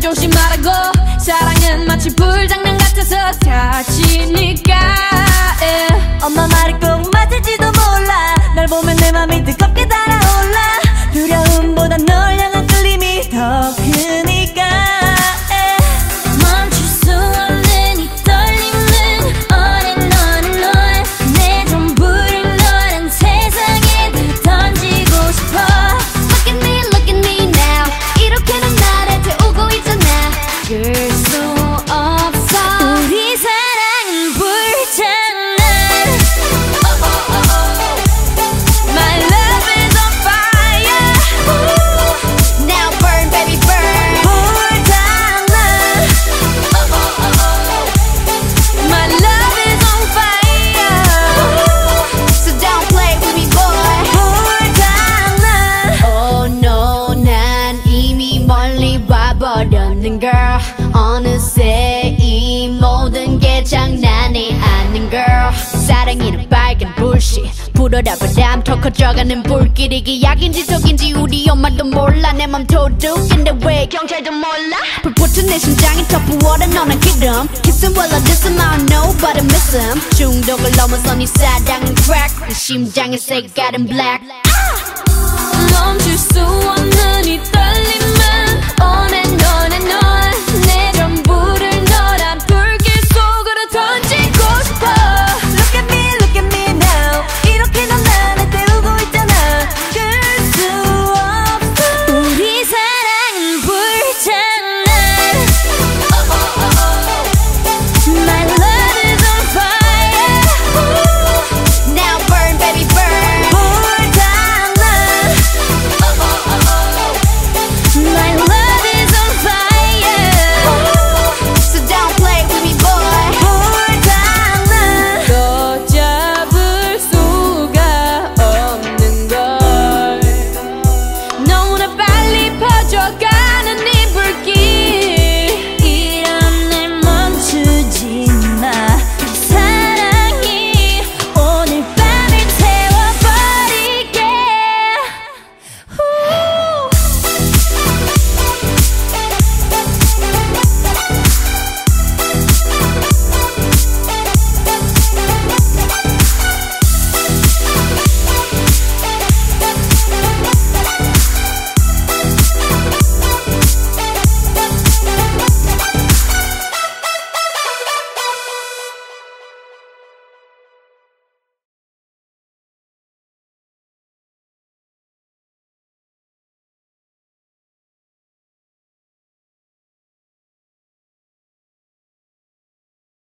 조심하라고. 사랑은 마치 불장난 같아서 다치니까. yeah. 엄마 말이 꼭 맞을지도 몰라. 날 보면 내 맘이 뜨겁 버렸는 girl. 어느새 이 모든 게 장난이 아닌 girl. 사랑이는 빨간 불씨 불어라 바람 더 커져가는 불길 이게 약인지 독인지 우리 엄마도 몰라. 내 맘 도둑인데 왜 경찰도 몰라? 불 붙은 내 심장이 더 부어라 너는 기름. Kissing while I diss him I don't know but I miss him 중독을 넘어선 이 사랑은 crack. 내 심장의 색깔은 black